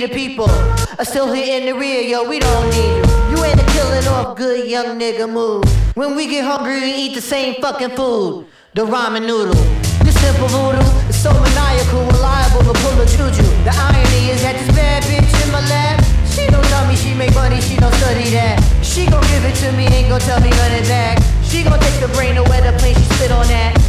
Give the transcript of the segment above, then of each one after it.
the people are still here in the rear, yo, we don't need you. You ain't a killing off good young nigga move. When we get hungry, we eat the same fucking food. The ramen noodle. This simple voodoo is so maniacal, reliable to pull a juju. The irony is that this bad bitch in my lap, she don't tell me she make money, she don't study that. She gon' give it to me, ain't gon' tell me of that. She gon' take the brain away the plane, she spit on that.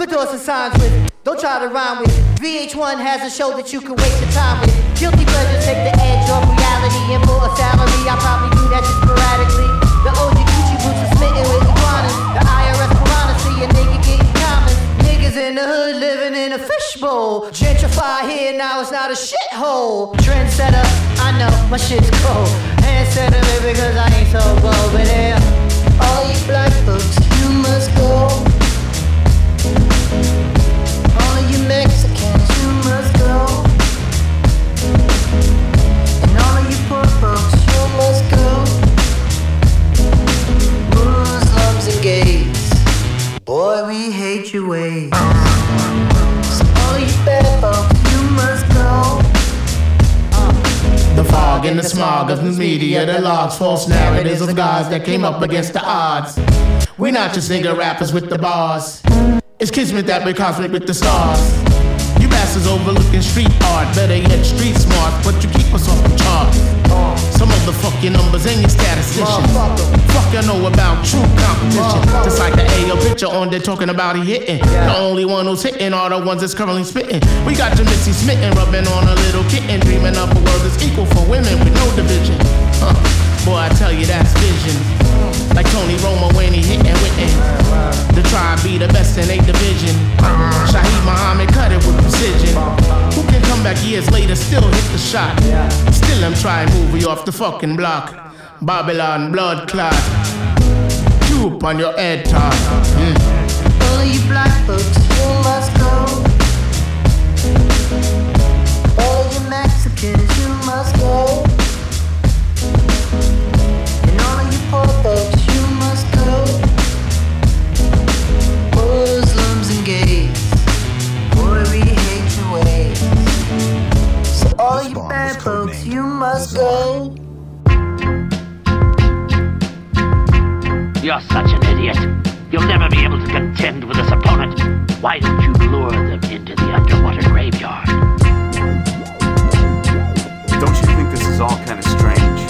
The doors and signs with, don't try to rhyme with. VH1 has a show that you can waste your time with. Guilty pleasures take the edge off reality and for a salary. I probably do that just sporadically. The OG Gucci boots are smitten with iguanas. The IRS piranha see a nigga getting common. Niggas in the hood living in a fishbowl. Gentrify here now, it's not a shithole. Trendsetter, I know my shit's cold. Handsetter, baby, cause I ain't so bold. But yeah, all you black folks, you must go. Boy, we hate your ways. So all you bad folks, you must go. Uh. The fog and the smog of the media that logs false narratives of guys that came up against the odds. We're not just nigga rappers with the bars. It's kismet that we're cosmic with the stars. You bastards overlooking street art, better yet street smart, but you keep us off the chart. Uh. Some of the fuck your numbers and your statisticians. Fuck you know about true competition. Just like the AO picture on there talking about he hitting. The only one who's hitting are the ones that's currently spitting. We got your smitten, rubbing on a little kitten, dreaming up a world that's equal for women with no division. Huh. Boy, I tell you that's vision. Like Tony Romo when he hitting Witten. The tribe be the best in eight division. Shaheed Muhammad cut it with precision. Who can come back years later, still hit the shot? Still I'm trying to move you off the fucking block. Babylon blood clot. Tube on your head top. Mm. All of you black folks, you must go. All of you Mexicans, you must go. And all of you poor folks, you must go. Muslims and gays, boy, we hate your ways. So all of you bad folks, you must go. You're such an idiot. You'll never be able to contend with this opponent. Why don't you lure them into the underwater graveyard? Don't you think this is all kind of strange?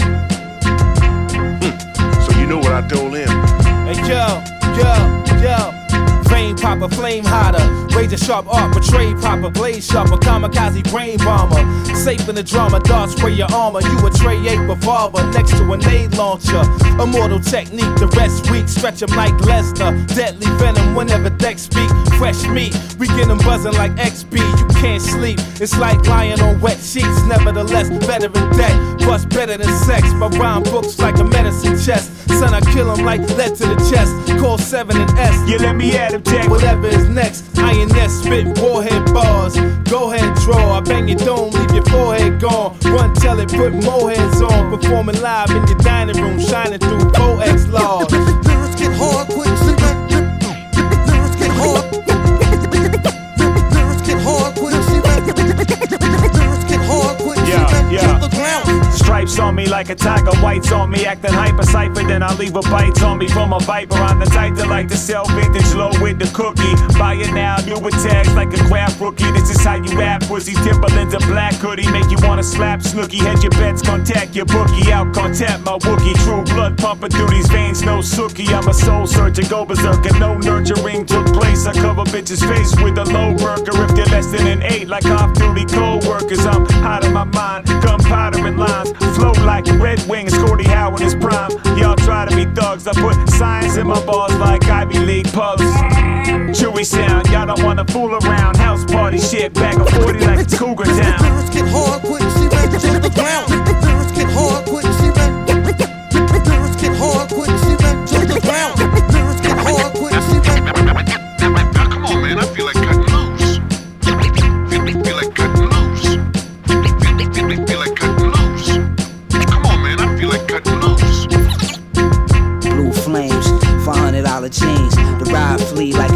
Hmm. So you know what I told him? Hey yo, yo, yo. Fame popper, flame hotter. Razor sharp art, portray proper. Blaze sharper, kamikaze brain bomber. Safe in the drama, darts spray your armor. You a Trey 8 revolver next to a nade launcher. Immortal technique, the rest weak. Stretch 'em like Lesnar. Deadly venom whenever decks speak. Fresh meat, we get 'em buzzing like XB. You can't sleep, it's like lying on wet sheets. Nevertheless, better than death, plus better than sex. My rhyme books like a medicine chest. Son, I kill 'em like lead to the chest. Call 7 and S. You let me at him, Jack. Whatever is next, INS spit warhead bars. Go ahead, draw. I bang your dome, leave your forehead gone. Run, tell it, put more heads on. Performing live in your dining room, shining through 4X laws. Stripes on me like a tiger, whites on me, acting hyper cipher. Then I leave a bite on me from a viper. I'm the type that like to sell vintage low with the cookie. Buy it now, new with tags like a craft rookie. This is how you act, pussy. Timberlands a black hoodie, make you wanna slap Snooki. Hedge your bets, contact your bookie. Out, contact my Wookie. True blood pumping through these veins, no sookie. I'm a soul searcher, go berserk, and no nurturing took place. I cover bitches' face with a low worker. If they're less than an eight, like off duty co workers, I'm out of my mind. Gunpowder and lines, flow like Red Wings, Gordie Howe in his prime. Y'all try to be thugs, I put science in my balls like Ivy League pubs. Chewy sound, y'all don't wanna fool around. House party shit, back of 40 like it's Cougar Town. Get hard quick, the ground.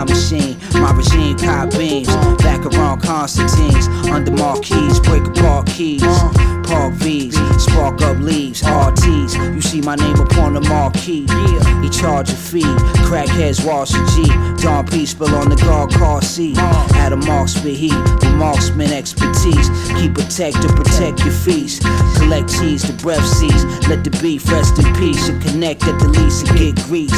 time machine. My regime cop beams, back around Constantine's, under marquees, break apart keys. Park V's, spark up leaves, RT's. You see my name upon the marquee. Yeah. He charge a fee, crackheads wash a G. Don Peace spill on the guard car seat. Had a marksman heat, the marksman expertise. Keep a tech to protect your feast. Collect cheese, the breath sees. Let the beef rest in peace. And connect at the least and get grease.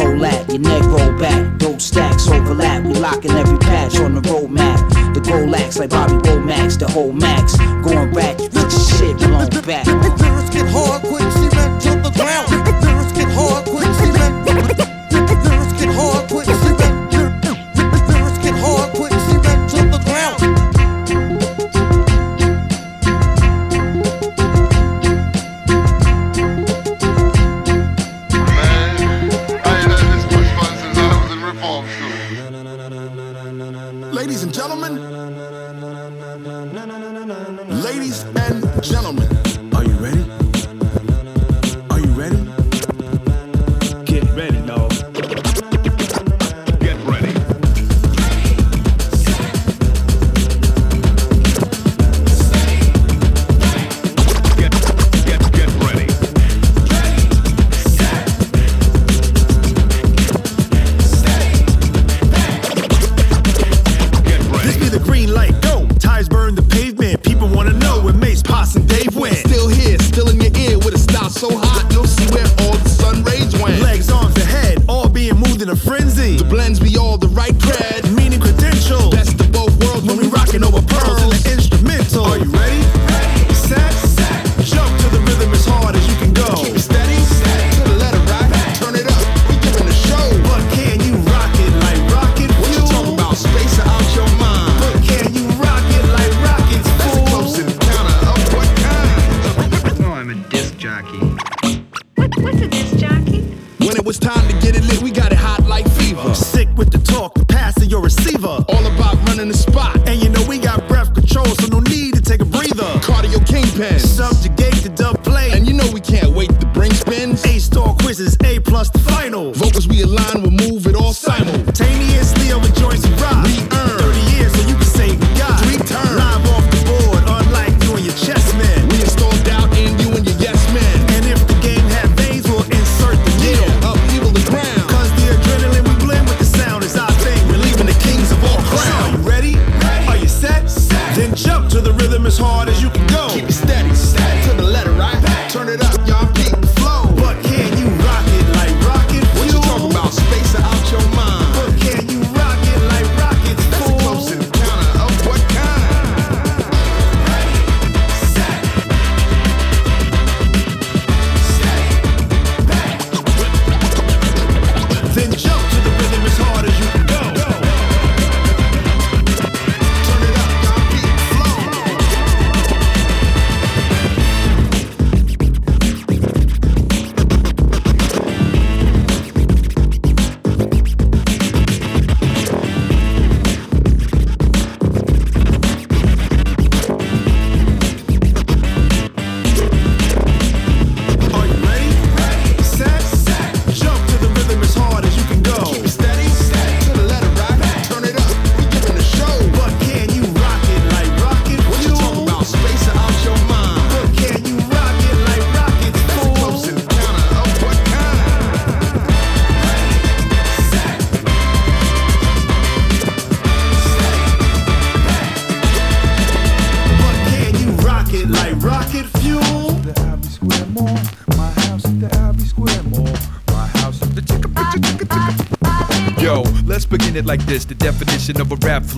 Hold that, your neck roll back, don't stack tracks overlap. We locking every patch on the road map. The goal acts like Bobby Womack's, the whole max. Going back, you shit blown back. Lyrics get hard, quick, cement to the ground.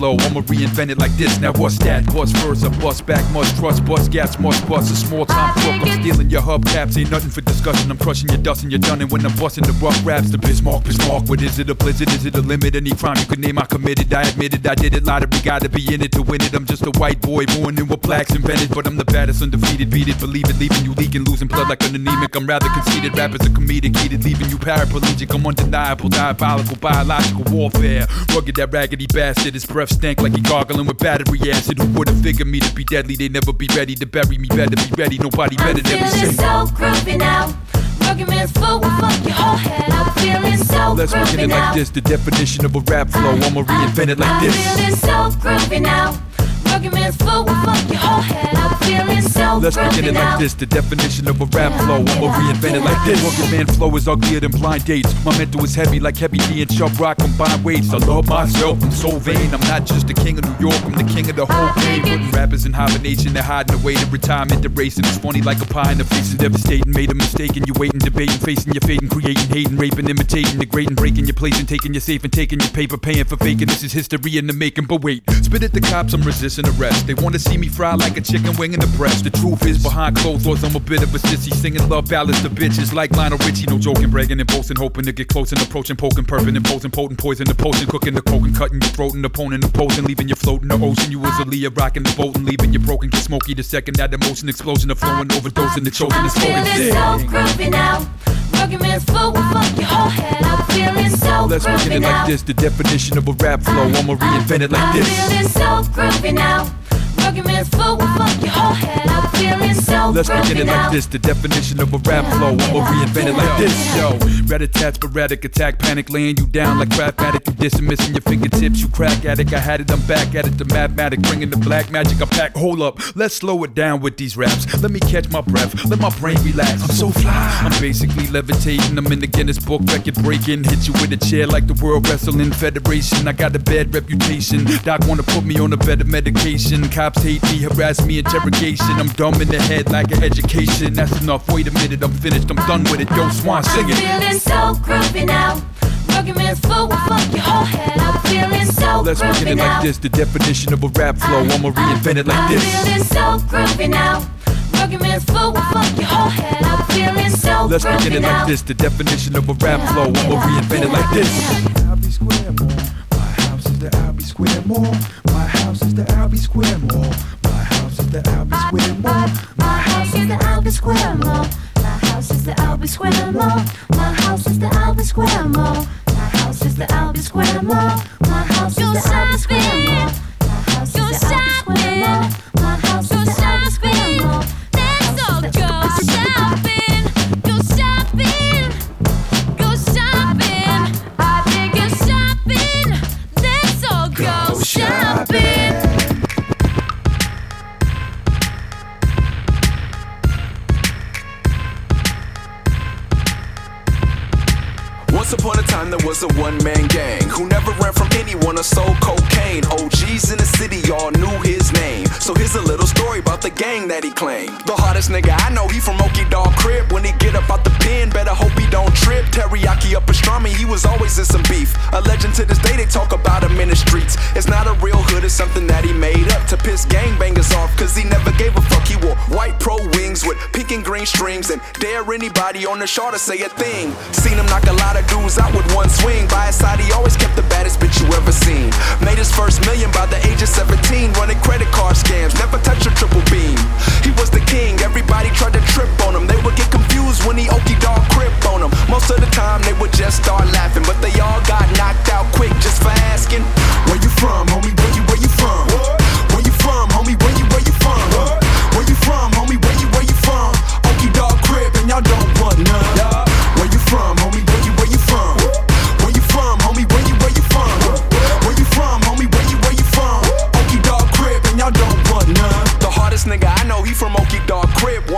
flow. I'ma reinvent it like this. Now what's that? Bust first, a bust back, must trust, bust gas, must bust. A small time crook. I'm stealing your hubcaps, ain't nothing for discussion. I'm crushing your dust and you're done. And when I'm busting the rough raps, the Bismarck, Bismarck. What is it? A blizzard? Is it a limit? Any crime you could name, I committed. I admitted I did it. Lottery gotta be in it to win it. I'm just a white boy born in what blacks invented, but I'm the baddest, undefeated. Beat it, believe it, leaving you leaking, losing blood like an anemic. I'm rather conceited. Rappers are comedic, heated, leaving you paraplegic. I'm undeniable, diabolical, biological warfare. Rugged that raggedy bastard, his breath stank like you gargling with battery acid. Who would've figured me to be deadly? They never be ready to bury me. Better be ready. Nobody better I'm than me. Feeling so groovy now. Man's fuck your whole head. I'm feeling so Let's groovy it now. like this. The definition of a rap flow. I'ma reinvent it like I'm this. I'm feeling so groovy now. Working man's food will fuck your whole head. I'm feeling so Let's begin it like this. The definition of a rap flow. I'ma reinvent it like this. Working man flow is uglier than blind dates. My mental is heavy like heavy D and sharp rock combined weights. I love myself. I'm so vain. I'm not just the king of New York. I'm the king of the whole game. Putting rappers in hibernation. They're hiding away to retirement. They're racing. It's funny like a pie in the face is devastating. Made a mistake and you waiting, debating, facing your fate and creating, hating, raping, imitating, degrading, breaking your place and taking your safe and taking your paper, paying for faking. This is history in the making. But wait, spit at the cops. I'm resisting arrest. They wanna see me fry like a chicken wing in the breast. The truth is behind closed doors. I'm a bit of a sissy, singing love ballads to bitches like Lionel Richie. No joking, bragging and boasting, hoping to get close and approaching, poking, perping, imposing, potent poison, the potion, cooking the coke and cutting your throat and opponent opposing, leaving you floating the ocean. You was Aaliyah rocking the boat and leaving you broken, get smoky the second that emotion explosion of flowing, overdosing the chosen I'm is floating. feeling so groovy now. Working man's fuck your whole head. I'm feeling so Let's begin it like this. The definition of a rap flow. I'ma reinvent it like I'm this. feeling so groovy now. Working man's food will fuck your whole head. I'm feeling so Let's begin it like this. The definition of a rap flow. I'ma reinvent it like this. Yo, rat attack, sporadic attack, panic, laying you down like crap addict. You dissing, missing your fingertips. You crack addict. I had it. I'm back at it. The mathematic, bringing the black magic. I pack. Hold up. Let's slow it down with these raps. Let me catch my breath. Let my brain relax. I'm so fly. I'm basically levitating. I'm in the Guinness Book record breaking. Hit you with a chair like the World Wrestling Federation. I got a bad reputation. Doc wanna put me on a better medication. Cops hate me, harass me, interrogation. I'm dumb in the head like an education. That's enough. Wait a minute, I'm finished. I'm done with it. Yo, Swan, sing I'm it. feeling so groovy now. Working man's food will fuck your whole head. I'm feeling so Let's groovy begin it now. like this. The definition of a rap flow. I'ma reinvent it like I'm this. feeling so groovy now. Working man's food will fuck your whole head. I'm feeling so Let's groovy begin it now. like this. The definition of a rap flow. I'ma reinvent it like this. Albee Square Mall. My house is the Albee Square Mall. My house is the Albee Square Mall. My house is the Albee Square Mall. My house is the Albee Square Mall. My house is the Albee Square Mall. My house is the Albee Square Mall. My house is the Albee Square Mall. My house is the Albee Square Mall. My house is the Albee Square Once upon a time there was a one-man gang who never ran from anyone or sold cocaine. OGs in the city all knew his name. So here's a little story about the gang that he claimed. The hardest nigga I know, he from Okie Dog Crip. When he get up out the pen, better hope he don't trip. Teriyaki up pastrami, he was always in some beef. A legend to this day, they talk about him in the streets. It's not a real hood, it's something that he made up to piss gangbangers off. Cause he never gave a fuck. He wore green strings and dare anybody on the shore to say a thing. Seen him knock a lot of dudes out with one swing. By his side, he always kept the baddest bitch you ever seen. Made his first million by the age of 17, running credit card scams. Never touched a triple beam. He was the king, everybody tried to trip on him. They would get confused when he Okie dog crip on them. Most of the time, they would just start laughing, but they all got knocked out quick just for asking. Where you from, homie? Where you, where you from? Where you from, homie? Where you, where you from? Where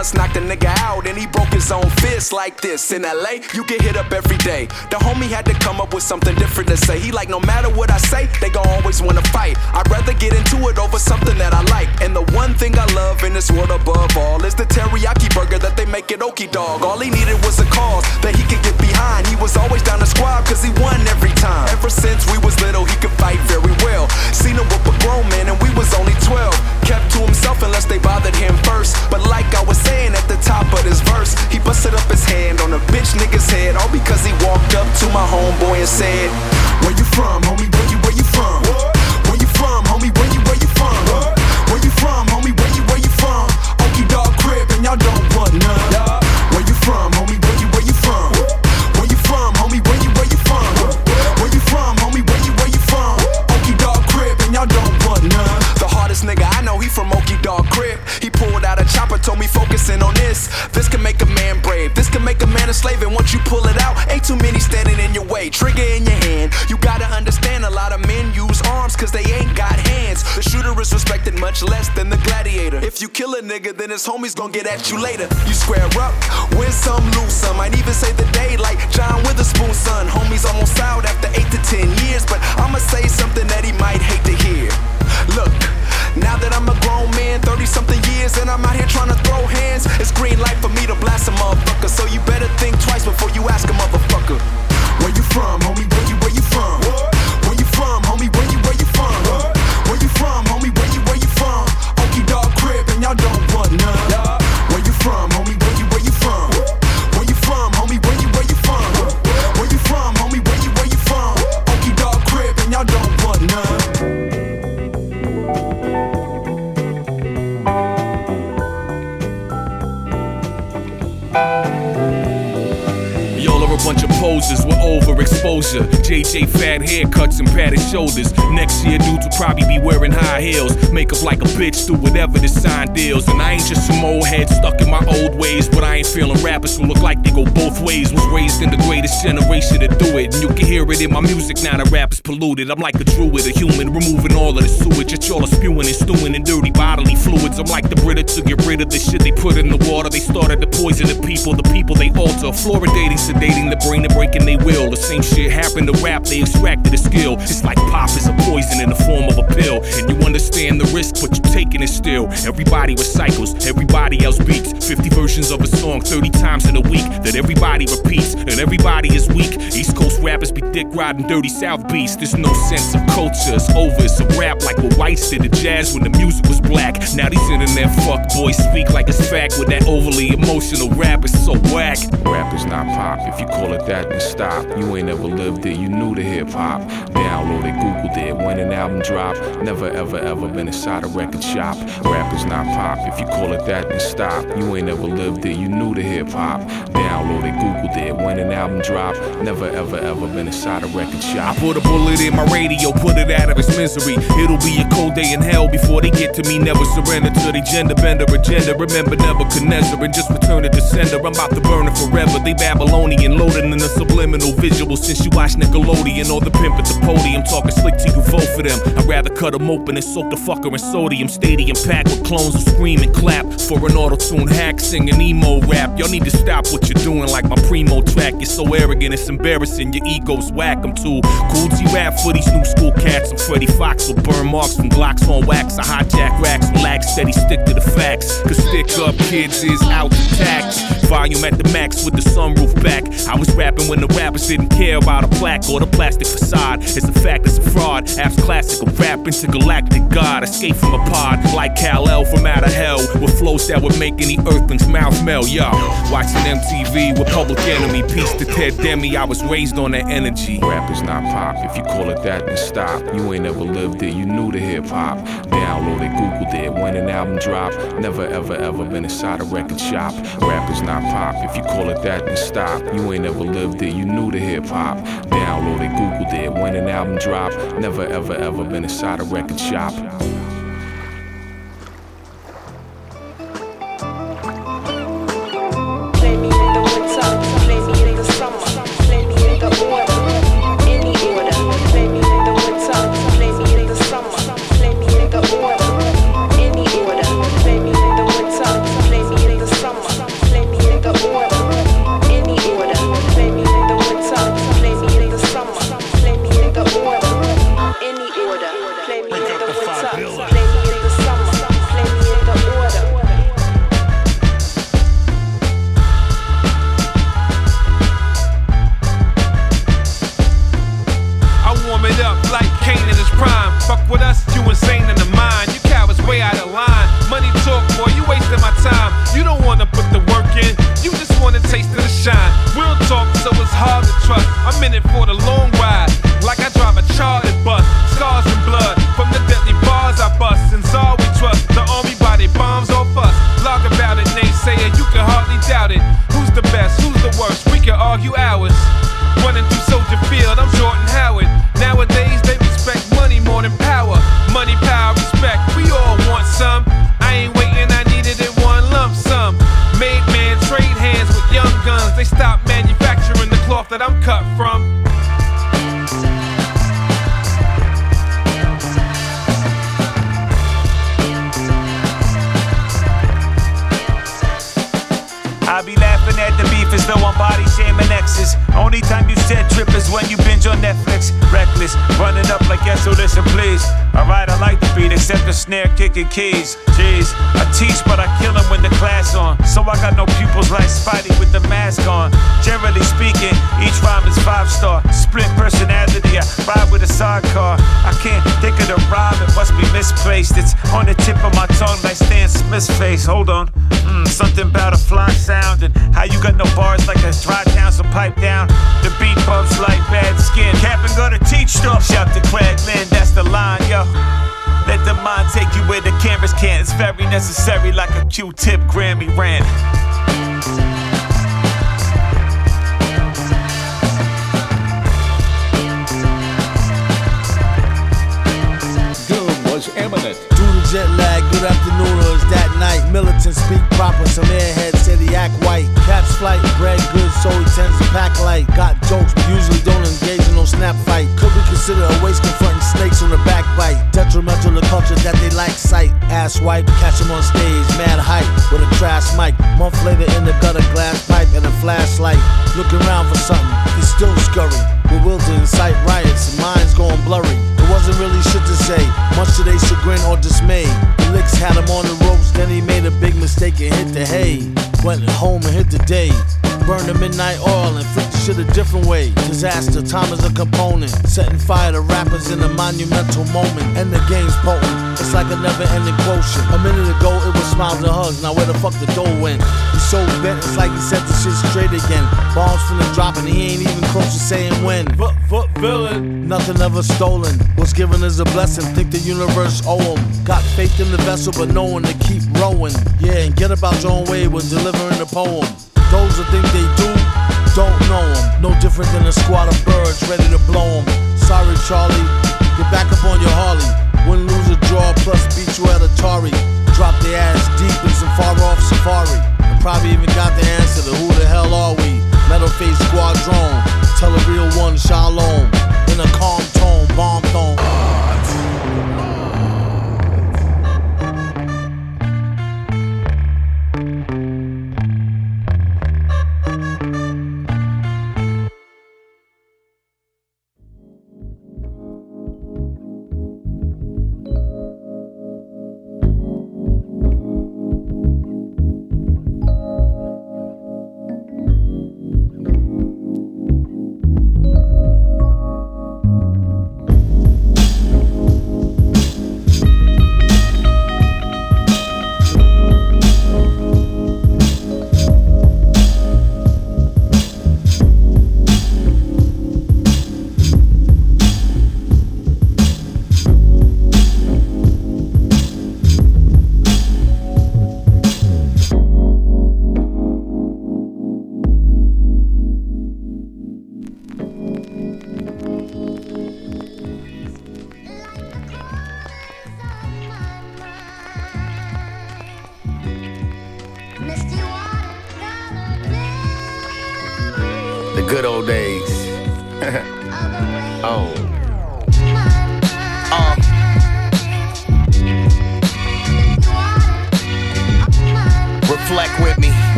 Once knocked a nigga out, and he broke his own fist like this. In LA, you get hit up every day. The homie had to come up with something different to say. He like, no matter what I say, they gon' always wanna fight. I'd rather get into it over something that I like. And the one thing I love in this world above all is the teriyaki burger that they make at Okie Dog. All he needed was a cause that he could get behind. He was always down to squab cause he won every time. Ever since we was little, he could fight very well. Seen him whoop a grown man and we was only 12. Kept to himself unless they bothered him first. But like I was saying at the top of this verse, he busted up his hand on a bitch nigga's head. All because he walked up to my homeboy and said, Where you from, homie? Where you, where you from? Where you from, homie? Where you, where you from? What? Where you from, homie? Where you, where you from? Okie dog crip and y'all don't want none. Where you from, homie? Crib. He pulled out a chopper, told me focusing on this. This can make a man brave. This can make a man a slave, and once you pull it out, ain't too many standing in your way. Trigger in your hand. You gotta understand a lot of men use arms cause they ain't got hands. The shooter is respected much less than the gladiator. If you kill a nigga, then his homies gon' get at you later. You square up, win some, lose some. Might even say the day like John Witherspoon's son. Homies almost out after eight to ten years, but I'ma say something that he might hate to hear. Look. Now that I'm a grown man, 30 something years, and I'm out here trying to throw hands, it's green light for me to blast a motherfucker. So you better think twice before you ask a motherfucker. Where you from, homie? Where you, where you from? Where you from, homie? Where you, where you from? Where you from, homie? Where you, where you from? Okie dog crip, and y'all don't overexposure. JJ fat haircuts and padded shoulders. Next year, dudes will probably be wearing high heels. Makeup like a bitch, do whatever the sign deals. And I ain't just some old head stuck in my old ways, but I ain't feeling rappers who look like they go both ways. Was raised in the greatest generation to do it. And you can hear it in my music now, the rap is polluted. I'm like a druid, a human, removing all of the sewage. Y'all are spewing and stewing in dirty bodily fluids. I'm like the Brita to get rid of the shit they put in the water. They started to poison the people, the people they alter. Fluoridating, sedating the brain and breaking they will. The same shit happened to rap, they extracted a skill. It's like pop is a poison in the form of a pill. And you understand the risk, but you're taking it still. Everybody recycles, everybody else beats. 50 versions of a song 30 times in a week that everybody repeats. And everybody is weak. East Coast rappers be dick riding dirty South beats. There's no sense of culture, it's over. It's a rap like what whites did to jazz when the music was black. Now these internet fuck boys speak like it's fact with that overly emotional rap is so whack. Rap is not pop. If you call it that, then stop. You ain't ever lived it, you knew the hip hop. Downloaded, Googled it, when an album drop. Never ever ever been inside a record shop. Rap is not pop. If you call it that, then stop. You ain't ever lived it, you knew the hip hop. Downloaded, Googled it, when an album drop. Never ever ever been inside a record shop. I put a bullet in my radio, put it out of its misery. It'll be a cold day in hell before they get to me. Never surrender to the gender bender agenda. Remember Nebuchadnezzar and just return to sender. I'm about to burn it forever. They Babylonian, loaded in the subliminal visual. Since you watch Nickelodeon or the pimp at the podium, talking slick to you, vote for them. I'd rather cut them open and soak the fucker in sodium. Stadium packed with clones who scream and clap for an auto tune hack singing emo rap. Y'all need to stop what you're doing like my primo track. You're so arrogant, it's embarrassing. Your ego's whack. I'm too cool to rap for these new school cats. I'm Freddie Foxxx with burn marks from Glocks on wax. I hijack racks, relax, steady, stick to the facts. Cause stick up kids is out to tax. Volume at the max with the sunroof back. I was rapping when the rappers didn't care about a plaque or the plastic facade. It's a fact, it's a fraud. Apps classical rap intergalactic god. Escape from a pod like Kal-El from out of hell. With flows that would make any earthling's mouth melt. Yo, watching MTV with Public Enemy. Peace to Ted Demme, I was raised on that energy. Rap is not pop. If you call it that, then stop. You ain't ever lived it, you knew the hip hop. Downloaded, Googled it, when an album dropped. Never ever ever been inside a record shop. Rap is not pop. If you call it that, then stop. You ain't ever lived it, you knew the hip hop. Downloaded, Googled it, when an album drop. Never ever ever been inside a record shop. Play me in the winter, play me in the summer, play me in the autumn, Shout to Craig Lynn, that's the line, yo. Let the mind take you where the cameras can't. It's very necessary, like a Q-tip Grammy rant. Doom was imminent. To jet lag, good afternoon or is that night? Militant speak proper, some airheads say he act white. Caps flight, bread good, so he tends to pack light. Got jokes, but usually don't engage in no snap fight. Could be considered a waste confronting snakes on the backbite. Detrimental to culture that they like sight. Ass wipe, catch him on stage, mad hype with a trash mic. Month later in the gutter, glass pipe and a flashlight. Looking around for something, he's still scurry. With will to incite riots, and minds going blurry. It wasn't really shit to say, much to their chagrin or dismay. The licks had him on the ropes, then he made a big mistake and hit the hay. Went home and hit the day. Burned the midnight oil and flipped the shit a different way. Disaster, time is a component. Setting fire to rappers in a monumental moment. And the game's potent. It's like a never ending quotient. A minute ago, it was smiles and hugs. Now, where the fuck the dough went? He's so bent, it's like he set the shit straight again. Bombs from the drop, and he ain't even close to saying when. Foot, foot, villain. Nothing ever stolen. What's given is a blessing. Think the universe owe him. Got faith in the vessel, but no one to keep rowing. Yeah, and get about your own way when delivering the poem. Those who think they do, don't know them. No different than a squad of birds ready to blow them. Sorry, Charlie. Get back up on your Harley. Win, lose, or draw, plus beat you at Atari. Drop their ass deep in some far off safari. And probably even got the answer to who the hell are we? Metal face squadron. Tell a real one, shalom. In a calm tone, bomb tone.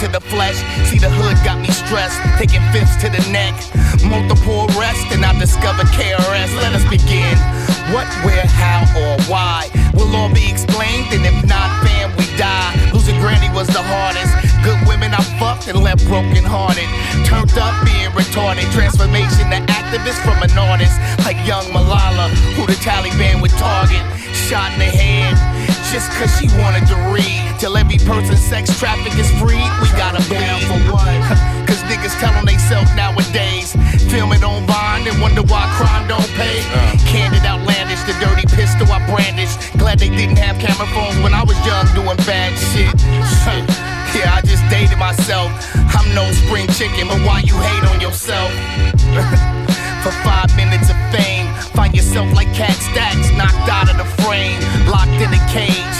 To the flesh. See the hood got me stressed, taking fifths to the neck. Multiple arrests, and I discovered KRS. Let us begin. What, where, how, or why will all be explained, and if not, fam, we die. Losing Granny was the hardest. Good women I fucked and left broken hearted. Turned up being retarded. Transformation to activist from an artist like young Malala, who the Taliban would target. Shot in the head just cause she wanted to read. Till every person sex traffic is free, we gotta down for what? Cause niggas tell on they self nowadays. Film it on Vine and wonder why crime don't pay. Uh. Candid outlandish, the dirty pistol I brandish. Glad they didn't have camera phones when I was young doing bad shit. yeah, I just dated myself. I'm no spring chicken, but why you hate on yourself? For five minutes of fame, find yourself like Kat Stacks, knocked out of the frame, locked in a cage.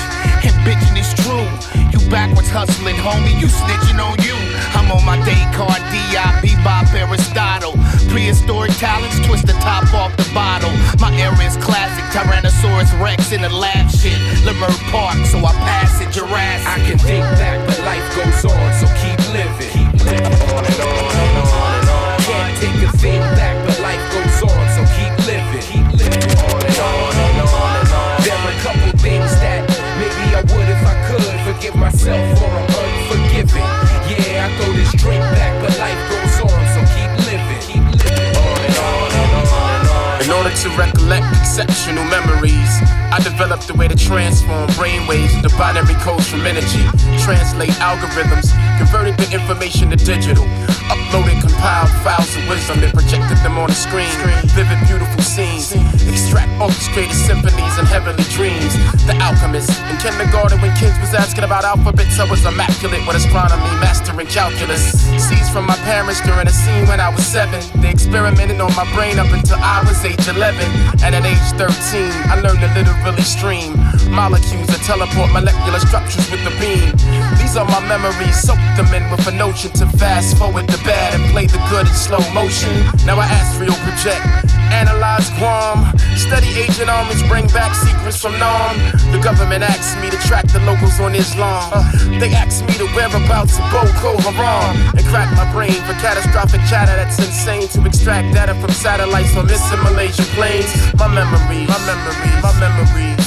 And bitching is true. Backwards hustling, homie, you snitching on you. I'm on my day card, D.I.P. Bob Aristotle. Prehistoric talents, twist the top off the bottle. My era is classic, Tyrannosaurus Rex in the lab shit. Lemur Park, so I pass it Jurassic. I can think back, but life goes on, so keep living. Keep living on and on and on and on. Can't take a thing back, myself for I'm unforgiving. Yeah, I throw this drink back, but life goes on, so keep living. Keep living on and on and on. In order to recollect exceptional memories, I developed a way to transform brainwaves into binary codes from energy, translate algorithms, converted the information to digital, uploaded compiled files of wisdom, and projected them on the screen. Vivid, beautiful scenes, extract orchestrated symphonies and heavenly dreams. The alchemist in kindergarten when kids was asking about alphabets, I was immaculate with astronomy, mastering calculus. Seeds from my parents during a scene when I was seven. They experimented on my brain up until I was age 11. And at age 13, I learned to literally stream molecules that teleport molecular structures with the beam. These are my memories, soak them in with a notion to fast forward the bad and play the good in slow motion. Now I astral project, analyze Guam, study Agent Armies, bring back secrets from Nam. The government asked me to track the locals on Islam. Uh, they asked me the whereabouts of Boko Haram and crack my brain for catastrophic chatter that's insane to extract data from satellites on missing planes. My memory, my memory, my memories.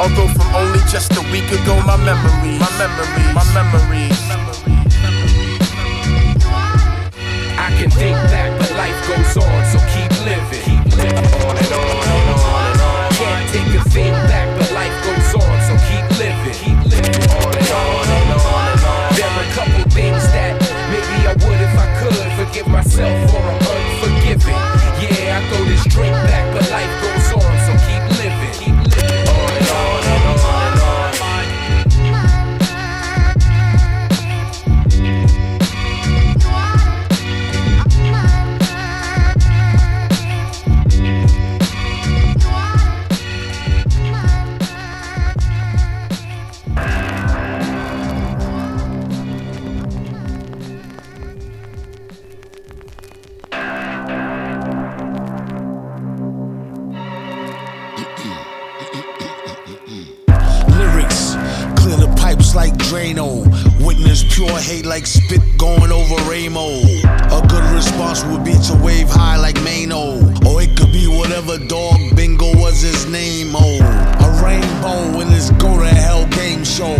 Although from only just a week ago, my memory, my memory, my memories. I can think back, but life goes on, so keep living. Keep living on and on. Take back, but life goes on, so keep living. Keep living on and on and on and on. There are a couple things that maybe I would if I could forgive myself for pure hate like spit going over Ramo. A good response would be to wave high like Mano. Or it could be whatever dog bingo was his name. Oh, a rainbow in this go to hell game show.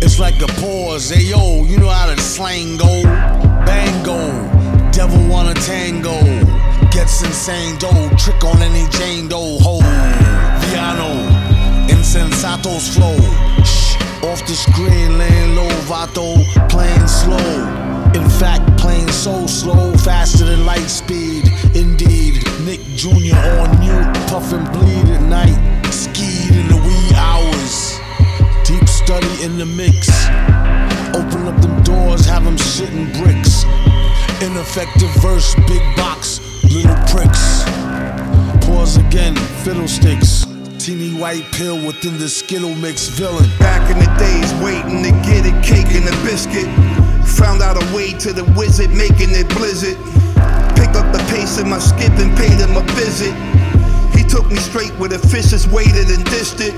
It's like a pause. Hey yo, you know how the slang go. Bango, devil wanna tango. Gets insane dough, trick on any Jane Doe. Ho, Viano. Insensatos flow. Off the screen, laying low, Vato, playing slow. In fact, playing so slow, faster than light speed. Indeed, Nick Jr. on mute, puff and bleed at night. Skied in the wee hours. Deep study in the mix. Open up them doors, have them shitting bricks. Ineffective verse, big box, little pricks. Pause again, fiddlesticks. Teeny white pill within the Skittle mix villain. Back in the days, waiting to get a cake and a biscuit. Found out a way to the wizard, making it blizzard. Picked up the pace in my skip and paid him a visit. He took me straight where the fishes waited and dished it.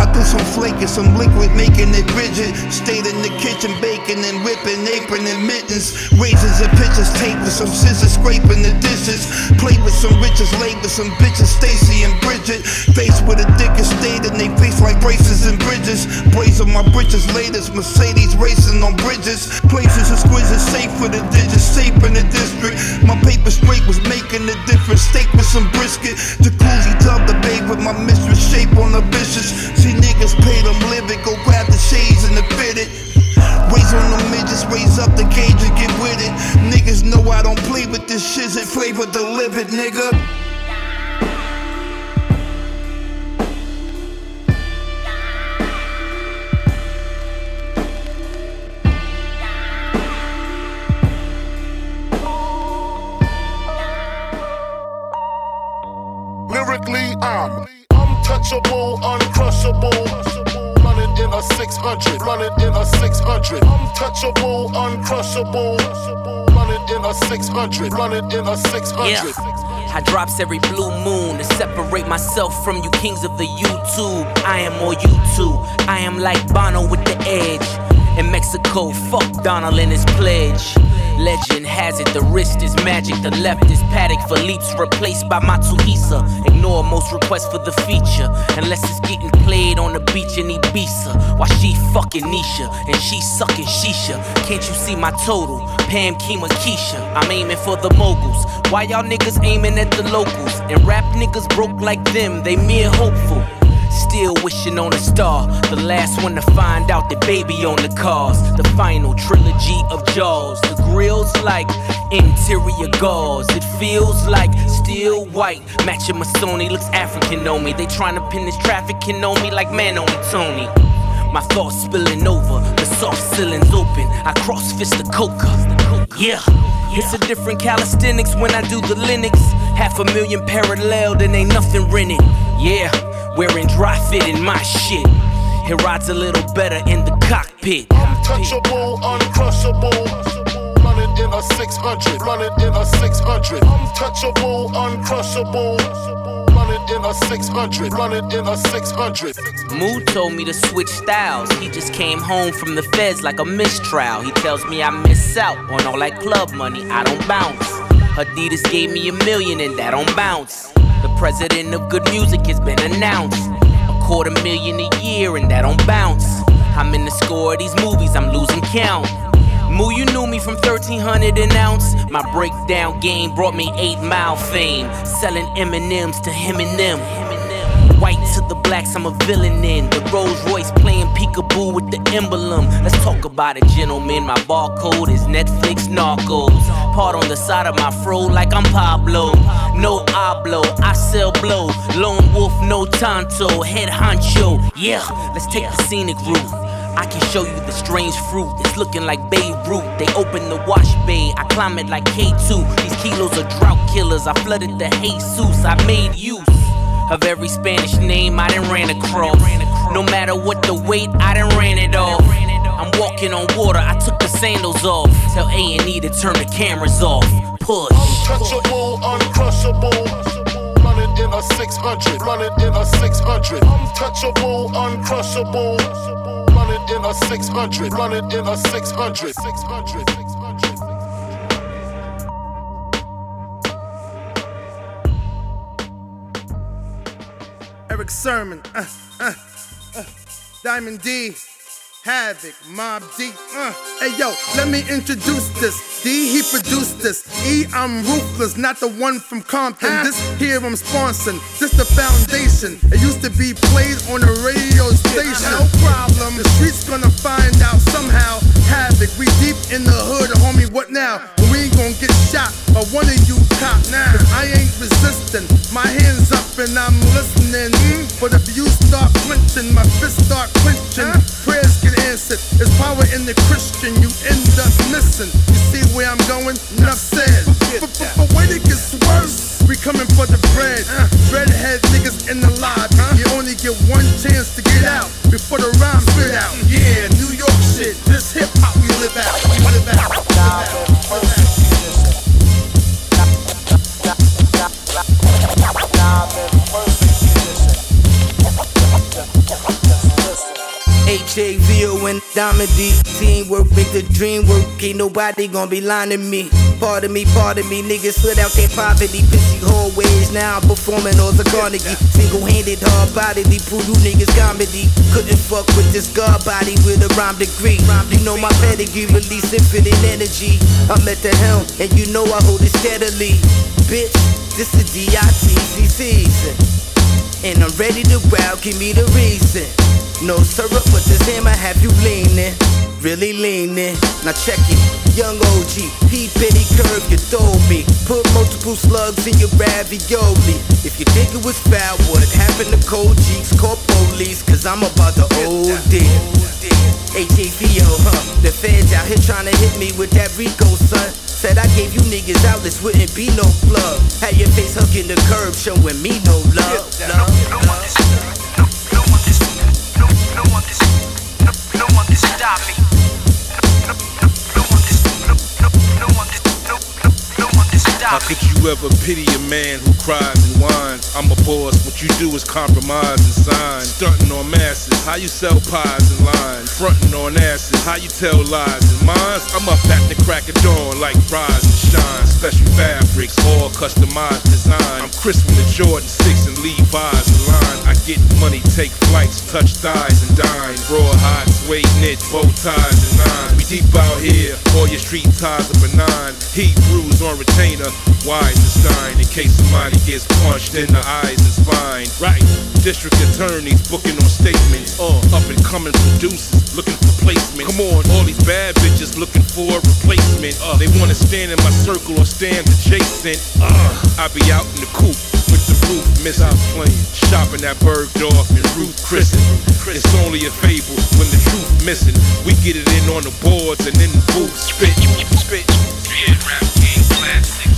I threw some flake and some liquid, making it rigid. Stayed in the kitchen, baking and whipping, apron and mittens. Razors and pitchers, tape with some scissors, scraping the dishes. Played with some riches, laid with some bitches, Stacy and Bridget. Faced with a dick and stayed in they face like braces and bridges. Blaze on my britches, latest Mercedes racing on bridges. Places exquisite, safe for the digits, safe in the district. My paper straight was making a difference. Steak with some brisket. Jacuzzi tub the babe with my mistress, shape on the vicious. Lazy niggas pay them living, go grab the shades and the fitted. Raise on them midgets, raise up the gauge and get with it. Niggas know I don't play with this shit, and flavor delivered, nigga. Lyrically, I'm untouchable. 600, running in a 600. Untouchable, uncrushable. Running in a 600, running in a 600. Yeah. I drops every blue moon to separate myself from you kings of the YouTube. I am more U2. I am like Bono with the edge. In Mexico, fuck Donald and his pledge. Legend has it, the wrist is magic, the left is Patek. Philippe's replaced by Matsuhisa. Ignore most requests for the feature, unless it's getting played on the beach in Ibiza. While she fucking Nisha and she sucking Shisha. Can't you see my total? Pam, Kima, Keisha. I'm aiming for the moguls. Why y'all niggas aiming at the locals? And rap niggas broke like them, they mere hopeful. Still wishing on a star. The last one to find out the baby on the cars. The final trilogy of Jaws. The grill's like interior gauze. It feels like steel white. Matching my Sony looks African on me. They trying to pin this trafficking on me like man on Tony. My thoughts spilling over, the soft ceilings open. I cross fist the coca. Yeah, it's a different calisthenics when I do the Linux. Half a million parallel, then ain't nothing rented. Yeah, wearing dry fit in my shit. It rides a little better in the cockpit. Untouchable, uncrushable. Running in a 600, running in a 600. Untouchable, uncrushable. Running in a 600, running in a 600. Mood told me to switch styles. He just came home from the feds like a mistrial. He tells me I miss out on all that club money. I don't bounce. Adidas gave me a million and that don't bounce. President of good music has been announced. A quarter million a year and that don't bounce. I'm in the score of these movies, I'm losing count. Moo, you knew me from 1300 an ounce. My breakdown game brought me 8 mile fame. Selling M&M's to him and them. White to the blacks, I'm a villain in. The Rolls Royce playing peekaboo with the emblem. Let's talk about it, gentlemen. My barcode is Netflix Narcos. Part on the side of my fro like I'm Pablo. No hablo, I sell blow. Lone wolf, no tanto. Head honcho. Yeah, let's take the scenic route. I can show you the strange fruit. It's looking like Beirut. They open the wash bay. I climb it like K2. These kilos are drought killers. I flooded the Jesus. I made use of every Spanish name I done ran across. No matter what the weight, I done ran it off. I'm walking on water. I took the sandals off. Tell A and E to turn the cameras off. Push. Untouchable, uncrushable. Running in a 600, running in a 600. Untouchable, uncrushable. Running in a 600, running in a 600. 600. Erick Sermon, uh, uh, uh, Diamond D, Havoc, Mobb Deep. Uh. Hey yo, let me introduce this. D, he produced this. E, I'm ruthless, not the one from Compton. This here I'm sponsoring. This the foundation. It used to be played on a radio station. No problem. The streets gonna find out somehow. Havoc, we deep in the hood, homie. What now? We ain't gonna get shot by one of you cop now. I ain't resisting. My hands up and I'm listening. But if you start flinching, my fists start clenching. Prayers get answered. There's power in the Christian. You end up missing. You see where I'm going? Enough the dream work Ain't nobody gonna be lying to me. Pardon me, pardon me Niggas slid out their poverty. Pissy hallways Now I'm performing all the Carnegie. Single-handed, hard-bodily Voodoo niggas comedy. Couldn't fuck with this god body With a rhyme degree. You know my pedigree Release infinite energy. I'm at the helm And you know I hold it steadily. Bitch, this is D-I-T-C season and I'm ready to wow, give me the reason. No syrup, but this hammer have you leaning, really leaning. Now check it, young OG, P penny curve, you told me. Put multiple slugs in your ravioli. If you think it was foul, what happened to cold cheeks? Call police, cause I'm about to OD. H-A-V-O, huh? The feds out here trying to hit me with that Rico, son. Said I gave you niggas outlets, wouldn't be no plug. Had your face hugging the curb, showing me no love. love, love. Stop me. How could you ever pity a man who cries and whines? I'm a boss, what you do is compromise and sign. Stunting on masses, how you sell pies and lines? Fronting on asses, how you tell lies and mines? I'm up at the crack of dawn like rise and shine. Special fabrics, all customized design. I'm Chris from the Jordan 6 and Levi's and line. I get money, take flights, touch thighs and dine. Raw hot, suede knit, bow ties and nines. We deep out here, all your street ties are benign. Heat bruise on retainer, wise and stein. In case somebody gets punched in the eyes and spine. Right, district attorneys booking on statements. Uh, up and coming producers looking for placement. Come on, all these bad bitches looking for a replacement. Uh, they wanna stand in my circle or stand adjacent. Uh, I be out in the coop with the roof miss out playing. Shopping at Bergdorf and Ruth Christen. It's only a fable when the truth missing. We get it in on the boards and in the booth spit. Spit. Yeah, rap game classic.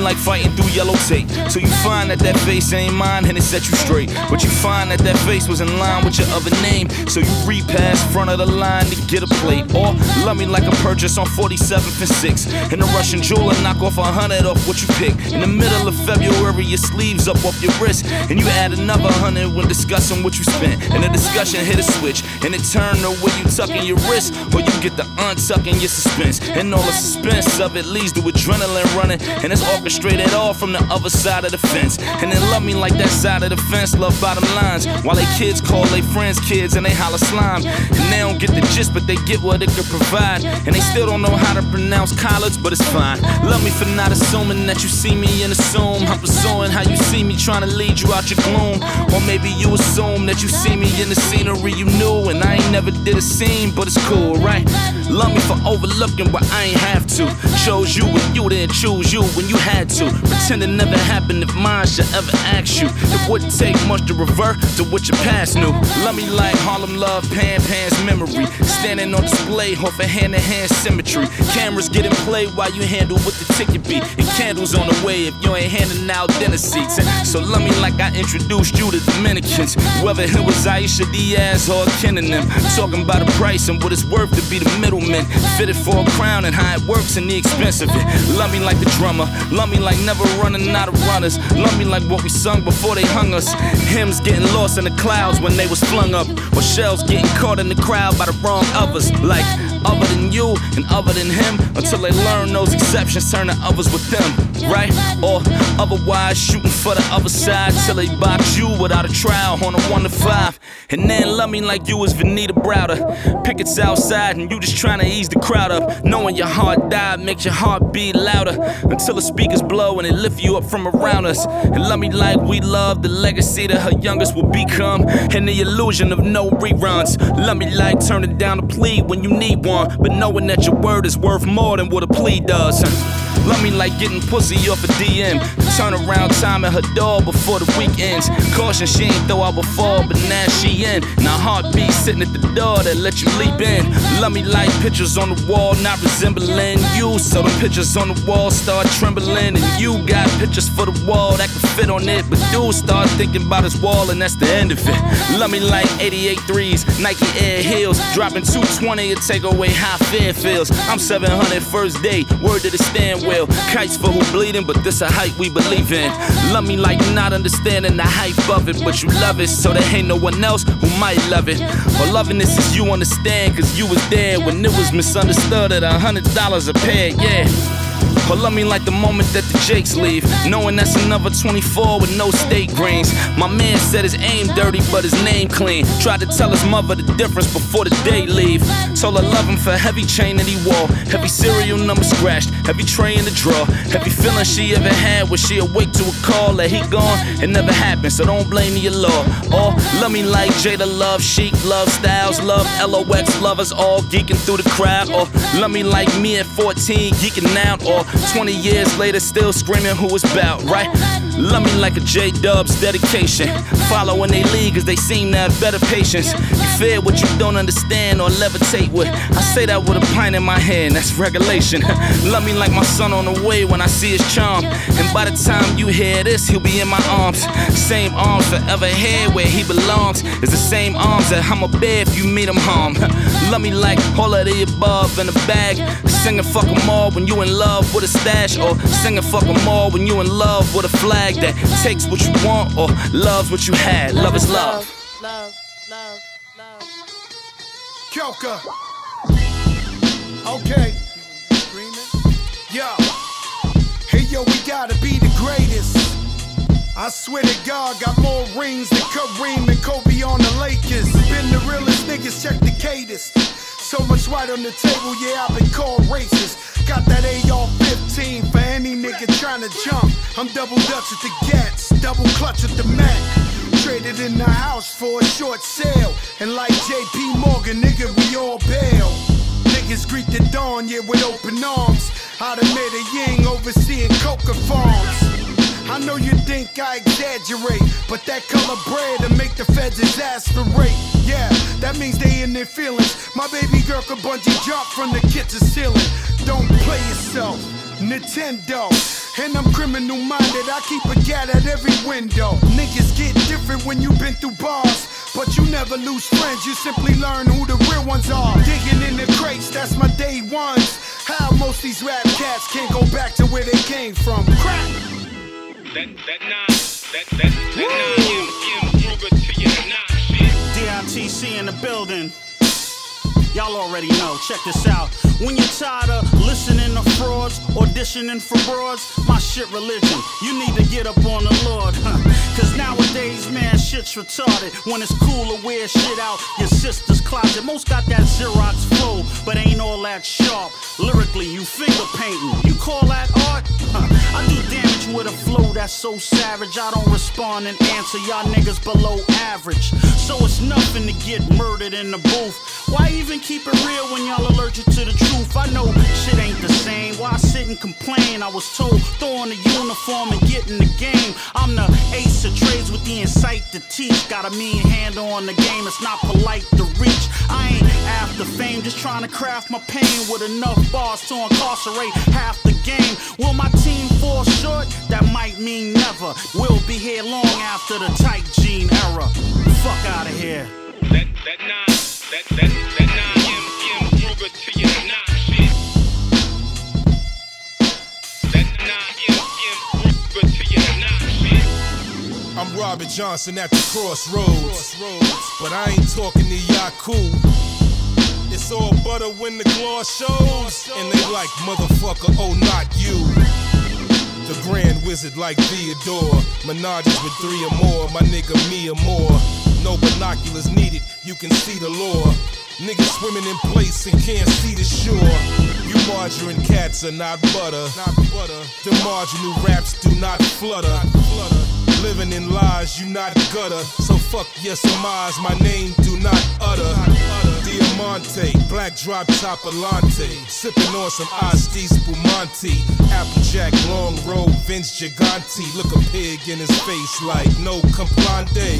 Like fighting through yellow tape. So you find that that face ain't mine and it set you straight. But you find that that face was in line with your other name. So you repass front of the line to get a plate. Or love me like a purchase on 47th and 6th. And the Russian jeweler knock off a hundred off what you pick. In the middle of February, your sleeves up off your wrist. And you add another hundred when discussing what you spent. And the discussion hit a switch. And it turned to where you tucking your wrist. Or you get the untucking your suspense. And all the suspense of it leads to adrenaline running. And it's orchestrated all from the other side of the fence. And they love me like that side of the fence, love bottom lines. While they kids call they friends kids and they holler slime. And they don't get the gist, but they get what it could provide. And they still don't know how to pronounce college, but it's fine. Love me for not assuming that you see me and assume I'm pursuing how you see me trying to lead you out your gloom. Or maybe you assume that you see me in the scenery you knew. And I ain't never did a scene, but it's cool, right? Love me overlooking what I ain't have to. Chose you when you didn't choose you when you had to. Pretend it never happened if mine should ever ask you. It wouldn't take much to revert to what your past knew. Love me like Harlem Love, Pan Pan's memory. Standing on display, off a hand to hand symmetry. Cameras getting played while you handle what the ticket be. And candles on the way if you ain't handing out dinner seats. So love me like I introduced you to Dominicans. Whether it was Aisha Diaz or them. Talking about the price and what it's worth to be the middleman. Fitted for a crown and how it works and the expense of it. Love me like the drummer. Love me like never running out of runners. Love me like what we sung before they hung us. Hymns getting lost in the clouds when they was flung up. Or shells getting caught in the crowd by the wrong others. Like other than you and other than him. Until they learn those exceptions turn to others with them. Right? Or otherwise shooting for the other side till they box you without a trial on a one to five. And then love me like you was Venida Browder. Pickets outside and you just trying to ease the crowd up. Knowing your heart died makes your heart beat louder. Until the speakers blow and they lift you up from around us. And love me like we love the legacy that her youngest will become. And the illusion of no reruns. Love me like turning down a plea when you need one. But knowing that your word is worth more than what a plea does. Love me like getting pussy off a DM. Turn around time at her door before the weekends. Caution, she ain't throw out before, but now she in. Now heartbeat sitting at the door that let you leap in. Love me like pictures on the wall, not resembling you. So the pictures on the wall start trembling. And you got pictures for the wall that can fit on it. But dude start thinking about his wall, and that's the end of it. Love me like 88 threes, Nike Air Heels. Dropping 220 to take away how fear feels. I'm 700 first day, word to the stand well. Kites for who bleeding, but this a hype we believe in. Love me like not understanding the hype of it, but you love it, so there ain't no one else who might love it. Or loving this is you understand, cause you was there when it was misunderstood at a hundred dollars a pair, yeah. Or love me like the moment that the Jakes leave. Knowing that's another 24 with no state greens. My man said his aim dirty, but his name clean. Tried to tell his mother the difference before the day leave. Told her love him for heavy chain that he wore. Heavy serial number scratched, heavy tray in the drawer. Heavy feeling she ever had when she awake to a call that he gone. It never happened, so don't blame the law. Or love me like Jada love, Sheek love, Styles love, LOX lovers all geeking through the crowd. Or love me like me at 14 geeking out. Or 20 years later still screaming who it's about, right? Love me like a J Dub's dedication. Following they lead cause they seem to have better patience. You fear what you don't understand or levitate with. I say that with a pint in my hand, that's regulation. Love me like my son on the way when I see his charm. And by the time you hear this, he'll be in my arms. Same arms forever here where he belongs. It's the same arms that I'ma bear if you meet him harm. Love me like all of the above in a bag. Singing fuck 'em all when you in love with a stash. Or singing fuck 'em all when you in love with a flag that takes what you want or loves what you had. Love is love. Love, love, love. Kelka. Okay. Yo. Hey yo, we gotta be the greatest. I swear to God, got more rings than Kareem and Kobe on the Lakers. Been the realest niggas, check the cadence. So much white on the table, yeah, I've been called racist. Got that AR-15 for any nigga trying to jump. I'm double dutch with the gats, double clutch with the Mac. Traded in the house for a short sale. And like JP Morgan, nigga, we all bail. Niggas greet the dawn, yeah, with open arms. Out of Medellin, overseeing coca farms. I know you think I exaggerate, but that color bread to make the feds exasperate. Yeah, that means they in their feelings. My baby girl could bungee jump from the kitchen ceiling. Don't play yourself, Nintendo. And I'm criminal minded, I keep a gat at every window. Niggas get different when you been through bars. But you never lose friends, you simply learn who the real ones are. Digging in the crates, that's my day ones. How most these rap cats can't go back to where they came from. Crack! That, that nine, that, that, that nine, M, M, Ruger to your nine DITC in the building. Y'all already know, check this out. When you're tired of listening to frauds, auditioning for broads, my shit religion. You need to get up on the Lord? Cause nowadays, man, shit's retarded. When it's cool to wear shit out your sister's closet. Most got that Xerox flow, but ain't all that sharp. Lyrically, you finger painting. You call that art? I do damage with a flow that's so savage. I don't respond and answer. Y'all niggas below average. So it's nothing to get murdered in the booth. Why even keep it real when y'all allergic to the truth? I know shit ain't the same. Why sit and complain? I was told throw on the uniform and get in the game. I'm the ace of trades with the insight to teach. Got a mean handle on the game. It's not polite to reach. I ain't after fame, just trying to craft my pain with enough bars to incarcerate half the game. Will my team fall short? That might mean never. We'll be here long after the tight gene era. Fuck out of here. That, that nine, that, that, that nine, To your nine. I'm Robert Johnson at the crossroads. But I ain't talking to Yaku. It's all butter when the gloss shows. And they like, motherfucker, oh, not you. The grand wizard like Theodore. Menages with three or more. My nigga, me or more. No binoculars needed, you can see the lore. Niggas swimming in place and can't see the shore. You margarine cats are not butter. Not butter. The marginal raps do not flutter. Living in lies, you not gutter. So fuck your surmise, my name do not utter. Diamante, black drop top Alante. Sipping on some Asti Spumante. Applejack, long road, Vince Gigante. Look a pig in his face like no complande.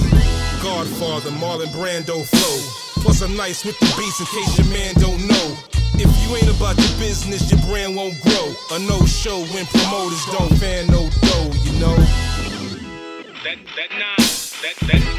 Godfather, Marlon Brando flow. Plus I'm nice with the beats in case your man don't know. If you ain't about your business, your brand won't grow. A no show when promoters don't fan no dough, you know. That, that nine, that, that,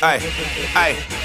Hey, hey.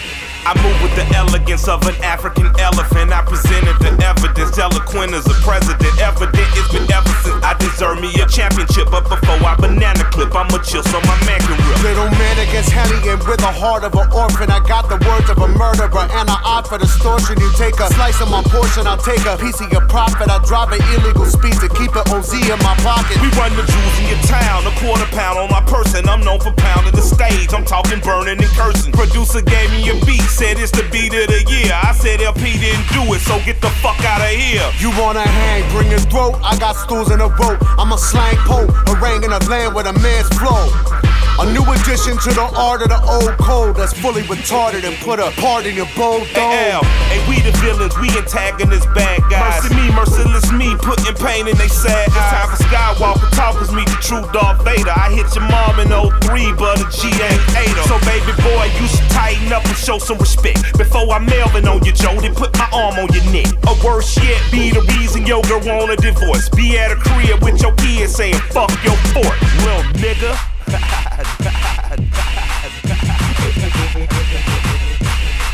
I move with the elegance of an African elephant. I presented the evidence, eloquent as a president. Evident it's been ever since I deserve me a championship. But before I banana clip, I'ma chill so my man can rip. Little man against hellion with the heart of an orphan. I got the words of a murderer and I opt for distortion. You take a slice of my portion, I'll take a piece of your profit. I drive an illegal speed to keep an OZ in my pocket. We run the jewels in your town, a quarter pound on my person. I'm known for pounding the stage. I'm talking burning and cursing. Producer gave me a beat, said it's the beat of the year. I said LP didn't do it, so get the fuck out of here. You wanna hang, bring your throat. I got stools in a rope. I'm a slang pope, haranguing a land with a man's flow. A new addition to the art of the old code that's fully retarded and put a part in your bold dome. Hey, L, hey, we the villains, we antagonists, bad guys. Mercy me, merciless me, putting pain in they sad eyes. It's time for Skywalker talkers, meet the true Darth Vader. I hit your mom in 03, but a G ain't ate her. So baby boy, you should tighten up and show some respect. Before I Melvin on you, Joe, they put my arm on your neck. Or worse yet, be the reason your girl want a divorce. Be at a crib with your kids saying, fuck your fort, little nigga. بعد بعد بعد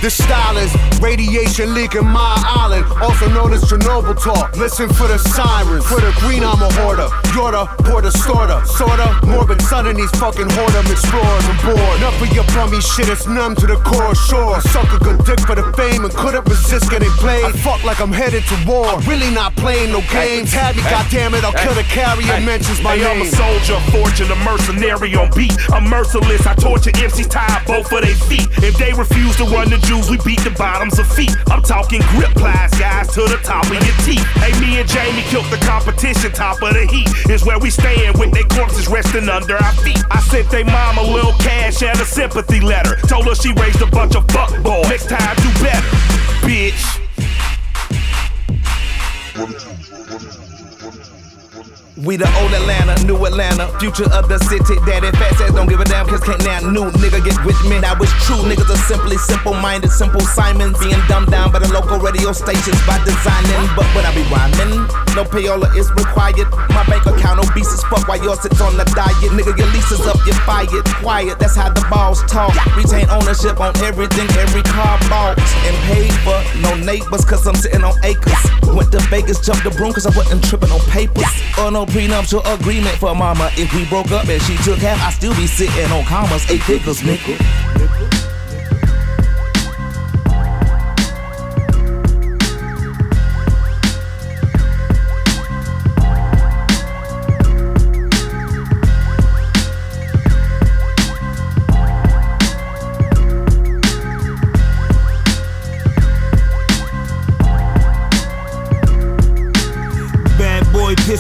The style is radiation leaking my island, also known as Chernobyl talk. Listen for the sirens, for the green I'm a hoarder. You're the porter, sorta, sorta. Morbid son in these fucking whoredom explorers on board. Enough of your bummy shit, it's numb to the core. Sure, suck a good dick for the fame and couldn't resist getting played. I fuck like I'm headed to war. I'm really not playing no games. Have me, goddammit, I'll kill the carrier. Mentions my hey, name. I'm a soldier, fortune, a mercenary on beat. I'm merciless, I torture MCs, tie both of their feet. If they refuse to run the Jews, we beat the bottoms of feet. I'm talking grip plies, guys, to the top of your teeth. Hey, me and Jamie killed the competition, top of the heat. Is where we stand with they corpses resting under our feet. I sent they mom a little cash and a sympathy letter. Told her she raised a bunch of fuck boys. Next time, do better, bitch. We the old Atlanta, new Atlanta, future of the city. Daddy Fat Sax don't give a damn, cause can't now new nigga get with me. Now it's true, niggas are simply simple minded, simple Simons. Being dumbed down by the local radio stations by designing. But when I be rhyming, no payola is required. My bank account obese as fuck while yours sits on the diet. Nigga, your lease is up, you're fired. Quiet, that's how the balls talk. Retain ownership on everything, every car bought and paid for. No neighbors, cause I'm sitting on acres. Went to Vegas, jumped the broom, cause I wasn't tripping on papers. Or no prenuptial agreement for mama. If we broke up and she took half, I'd still be sitting on commas, eight figures, nigga.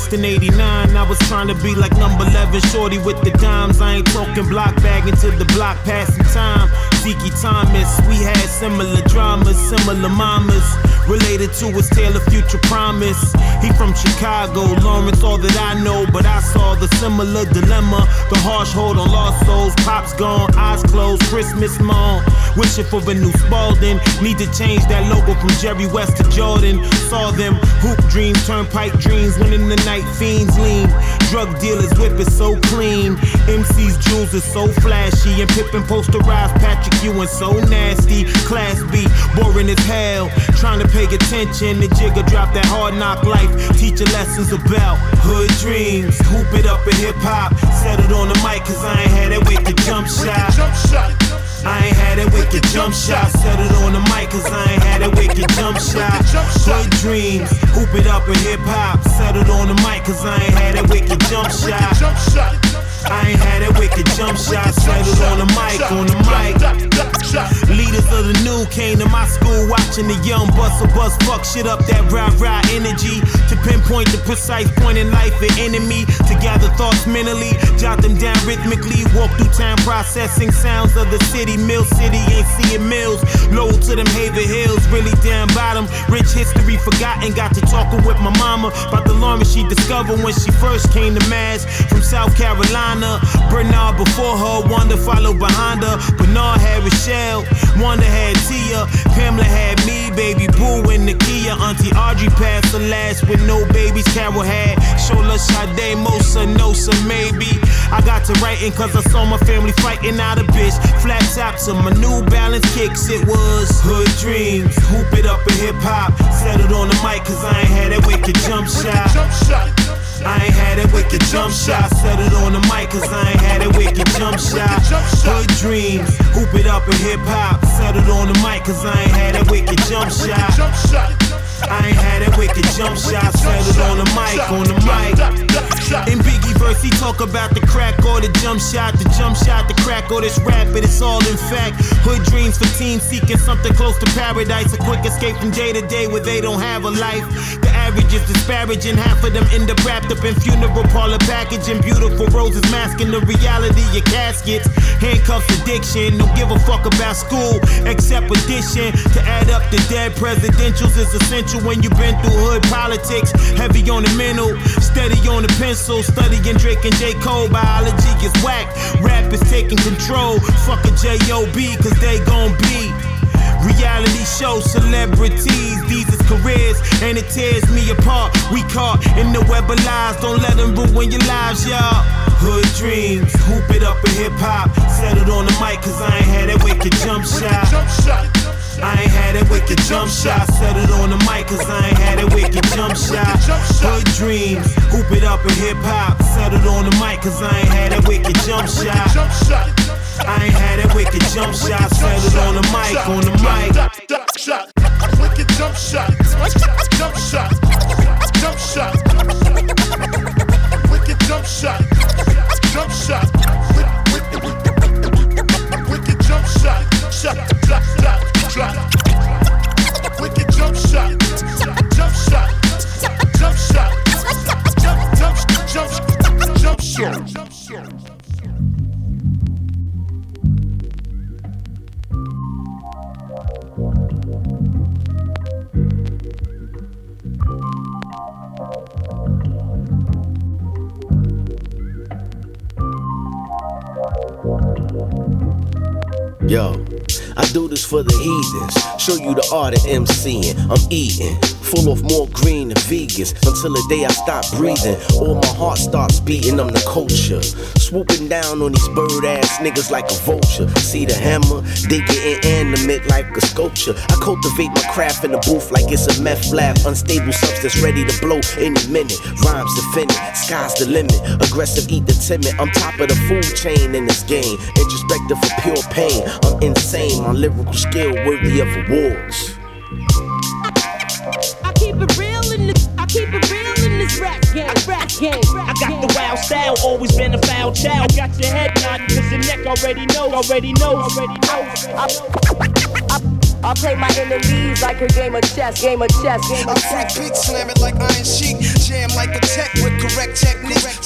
Boy piston 89. I was trying to be like number 11 shorty with the dimes. I ain't talking block bagging to the block passing time. Zeke Thomas, we had similar dramas, similar mamas. Related to his tale of future promise. He from Chicago, Lawrence, all that I know, but I saw the similar dilemma. The harsh hold on lost souls, pops gone, eyes closed, Christmas mom. Wishing for a new Spalding. Need to change that logo from Jerry West to Jordan. Saw them hoop dreams, turnpike dreams. When in the night, fiends lean. Drug dealers whip is so clean. MC's jewels is so flashy. And Pippen posterized Patrick Ewing so nasty. Class B, boring as hell. Trying to pay attention. The jigger drop that hard knock life. Teach you lessons about hood dreams. Hoop it up in hip hop. Settled on the mic, cause I ain't had it that wicked jump shot. I ain't had that wicked jump shot. Settled on the mic, cause I ain't had it that wicked jump shot. Hood dreams. Hoop it up in hip hop. Settled on the mic, cause I ain't had it that wicked jump shot. I ain't had that wicked jump shot. Settled on the mic, on the mic. Leaders of the new came to my school watching the young bustle bust fuck shit up that rah rah energy to pinpoint the precise point in life and enemy to gather thoughts mentally, jot them down rhythmically, walk through time processing sounds of the city, Mill City ain't seeing mills, low to them Haven Hills, really down bottom, rich history forgotten, got to talking with my mama about the llama she discovered when she first came to Mass from South Carolina. Bernard before her, Wanda followed behind her. Bernard had Rochelle, Wanda had Tia, Pamela had me, baby boo in the Kia. Auntie Audrey passed the last with no babies. Carol had Shola, Sade, Mosa, Nosa, maybe. I got to writing cause I saw my family fighting out of bitch. Flat tops of my new balance kicks, it was hood dreams. Hoop it up in hip hop, settled on the mic cause I ain't had that wicked jump shot. I ain't had that wicked jump shot. Set it on the mic, cause I ain't had that wicked jump shot. Hood dreams, hoop it up in hip hop. Set it on the mic, cause I ain't had that wicked jump shot. I ain't had that wicked jump shot. Set it on the mic, on the mic. In Biggie verse, he talk about the crack or the jump shot, the jump shot, the crack or this rap, but it's all in fact. Hood dreams for teens seeking something close to paradise, a quick escape from day to day where they don't have a life. The average is disparaging, half of them end up wrapped up in funeral parlor packaging. Beautiful roses masking the reality of caskets. Handcuffs addiction, don't give a fuck about school except addition. To add up the dead presidentials is essential when you've been through hood politics. Heavy on the mental, steady on the pencil. Studying Drake and J. Cole, biology is whack. Rap is taking control. Fuck a J.O.B. cause they gon' be. Reality show celebrities, these is careers, and it tears me apart. We caught in the web of lies, don't let them ruin your lives, y'all. Hood dreams, hoop it up in hip hop. Settled on the mic, cause I ain't had that wicked jump shot. I ain't had that wicked jump shot. Set it on the mic, cause I ain't had that wicked jump shot. Hood dreams, hoop it up in hip hop. Settled on the mic, cause I ain't had that wicked jump shot. I ain't had that wicked jump shot. Set it on the mic, on the mic. Wicked jump shot. Jump shot. Jump shot. Wicked jump shot. Jump shot. Drop. Wicked jump shot. Jump shot. Jump shot. Jump. Jump. Jump. Jump shot. Jump shot. Yo, do this for the heathens. Show you the art of MCing. I'm eating. Full of more green than vegans. Until the day I stop breathing. Or my heart starts beating. I'm the culture. Swooping down on these bird ass niggas like a vulture. See the hammer? They getting animate like a sculpture. I cultivate my craft in the booth like it's a meth lab. Unstable substance ready to blow any minute. Rhymes defending. Sky's the limit. Aggressive, eat the timid. I'm top of the food chain in this game. Introspective for pure pain. I'm insane. My lyrical skill worthy of awards. I got the wild style, always been a foul child. Got your head nodding, cause your neck already know, already know, already know. I play my enemies like a game of chess, game of chess, game of chess. I freak beat, slam it like Iron Sheik, jam like a tech with correct technique.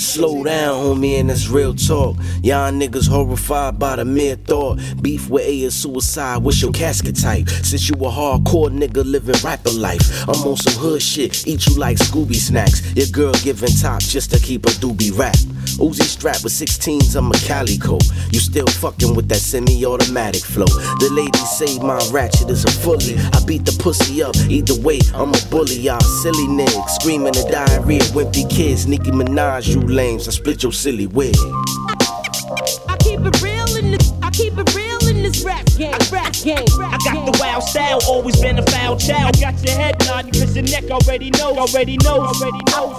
Slow down, homie, and that's real talk. Y'all niggas horrified by the mere thought. Beef with A is suicide. What's your casket type? Since you a hardcore nigga living rapper life, I'm on some hood shit. Eat you like Scooby snacks. Your girl giving top just to keep a doobie rap. Uzi strap with 16s, I'm a calico. You still fucking with that semi-automatic flow. The ladies say my ratchet is a fully. I beat the pussy up. Either way, I'm a bully. Y'all silly niggas screaming the diarrhea. Wimpy kids, Nicki Minaj, you lames. I split your silly wig. I keep it real in this. I keep it real in this rap game. Rap game. I got the wild style, always been a foul child. Got your head nodding, cause your neck already know, already know, already know.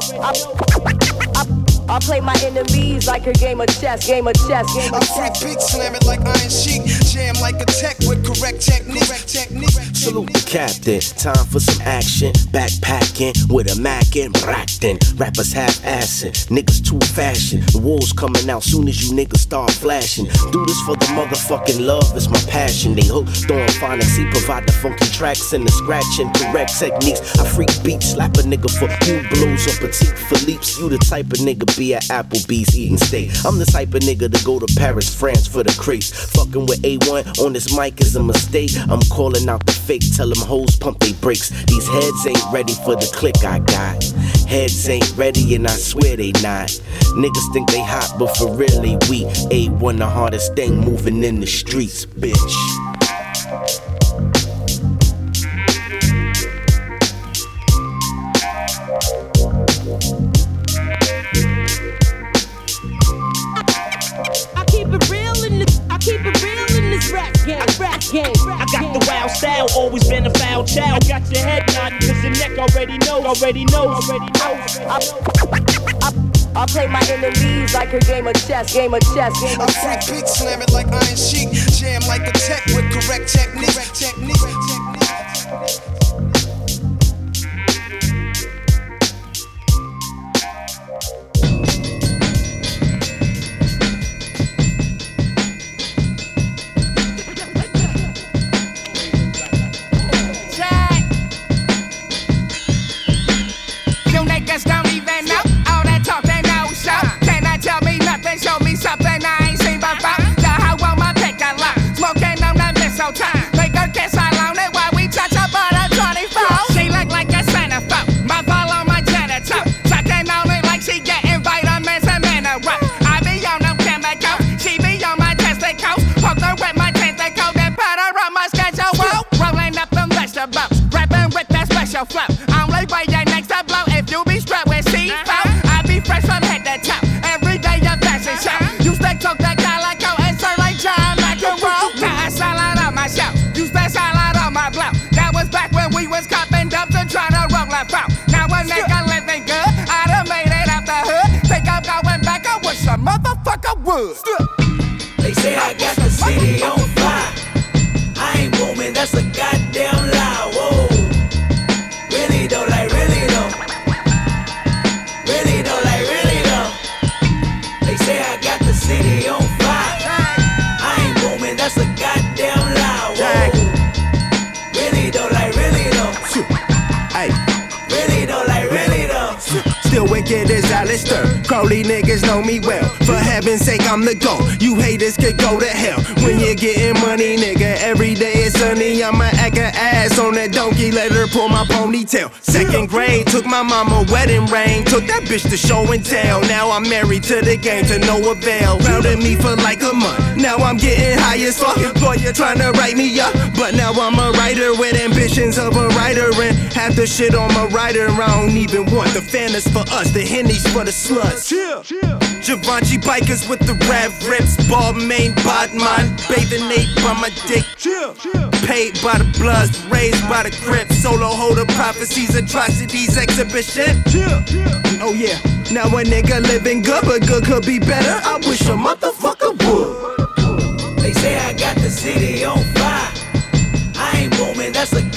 I play my enemies like a game of chess, game of chess, game I of freak chess. beat, slam it like Iron Sheik, jam like a tech with correct technique. technique. Salute the captain. Time for some action. Backpacking with a Mac and Brackton. Rappers half assing. Niggas too fashion. The wolves coming out soon as you niggas start flashing. Do this for the motherfucking love. It's my passion. They hooked on phonics. He provide the funky tracks and the scratching. Correct techniques. I freak beats. Slap a nigga for you blows or petite Philippe's. You the type of nigga be at Applebee's eating steak. I'm the type of nigga to go to Paris, France for the craze. Fucking with A1 on this mic is a mistake. I'm calling out the fake, tell them hoes pump they brakes. These heads ain't ready for the click I got. Heads ain't ready and I swear they not. Niggas think they hot, but for really we A1 the hardest thing moving in the streets, bitch. Game. I got the wild style, always been a foul child. Got your head nodding, cause your neck already know, already know, already know. I play my enemies like a game of chess, game of chess, game of I'm chess. freak beat slamming like Iron Sheik, jam like a tech with correct technique. Correct technique. Crowley niggas know me well. For heaven's sake, I'm the GOAT. You haters could go to hell. When you're getting money, nigga, every day is sunny. I'ma act a ass on that donkey, let her pull my ponytail. Second grade, took my mama wedding ring. Took that bitch to show and tell. Now I'm married to the game to no avail. Routed me for like a month. Now I'm getting high as fuck. Boy, you're trying to write me up. But now I'm a writer with ambitions of a writer. And half the shit on my writer, I don't even want. The fan is for us, the hennies for the sluts. Givenchy bikers with the rap rips. Balmain, bod mine. Bathing Nate by my dick. Chill, chill. Paid by the bloods, raised by the crip. Solo holder prophecies, atrocities, exhibition. Chill, chill. Oh yeah, now a nigga living good, but good could be better. I wish a motherfucker would. They say I got the city on fire. I ain't booming, that's a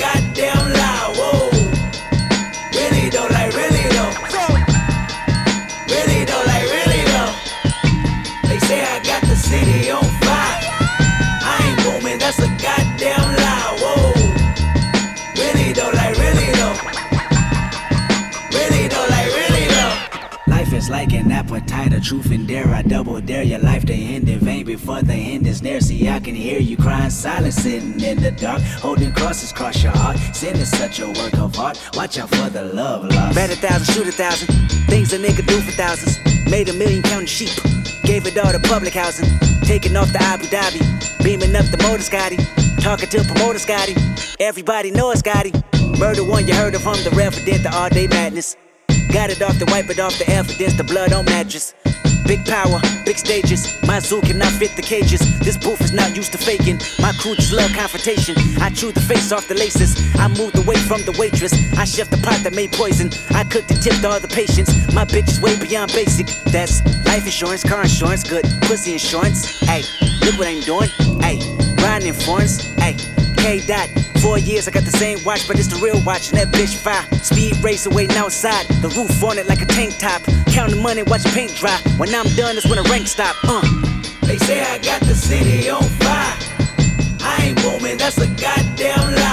appetite, a truth and dare. I double dare your life to end in vain before the end is near. See, I can hear you crying silent, sitting in the dark, holding crosses across your heart. Sin is such a work of art. Watch out for the love lost. Bet a thousand, shoot a thousand. Things a nigga do for thousands. Made a million counting sheep. Gave it all to public housing. Taking off the Abu Dhabi. Beaming up the motor Scotty. Talking to promoter Scotty. Everybody knows Scotty. Murder one you heard of him, the resident, the all day madness. Got it off the wipe it off the evidence, the blood on mattress. Big power, big stages. My zoo cannot fit the cages. This booth is not used to faking. My crew just love confrontation. I chew the face off the laces. I moved away from the waitress. I chef the pot that made poison. I cooked and tipped all the patients. My bitch is way beyond basic. That's life insurance, car insurance, good pussy insurance. Hey, look what I'm doing. Hey, riding in foreigns. Hey, K dot. Four years, I got the same watch, but it's the real watch, and that bitch fire. Speed racer waiting outside, the roof on it like a tank top. Counting money, watch paint dry. When I'm done, it's when the rank stop. Uh. They say I got the city on fire. I ain't booming, that's a goddamn lie.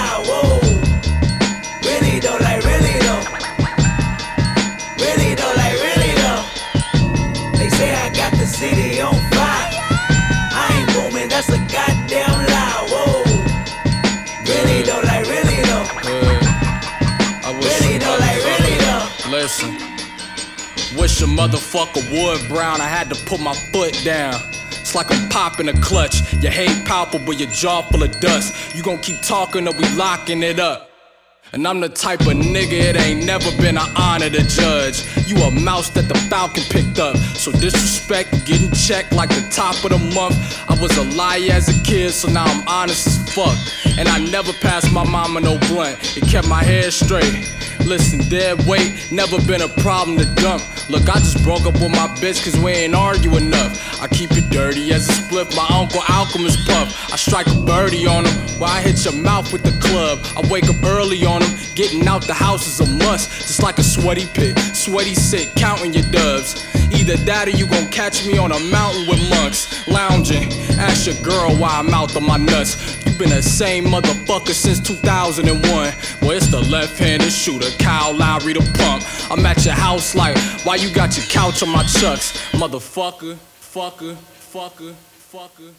A motherfucker wood brown. I had to put my foot down. It's like I'm popping a clutch. Your hate palpable, your jaw full of dust. You gon' keep talking or we locking it up. And I'm the type of nigga it ain't never been an honor to judge. You a mouse that the Falcon picked up. So disrespect, getting checked like the top of the month. I was a liar as a kid, so now I'm honest as fuck. And I never passed my mama no blunt. It kept my head straight. Listen, dead weight, never been a problem to dump. Look, I just broke up with my bitch cause we ain't argue enough. I keep it dirty as a split, my uncle Alchemist puff. I strike a birdie on him while I hit your mouth with the club. I wake up early on him, getting out the house is a must. Just like a sweaty pit, sweaty sick, counting your dubs. Either that or you gon' catch me on a mountain with monks, lounging. Ask your girl why I'm out on my nuts. You been the same motherfucker since 2001. Well, it's the left-handed shooter, Kyle Lowry the pump. I'm at your house like, why you got your couch on my chucks, motherfucker, fucker, fucker, fucker.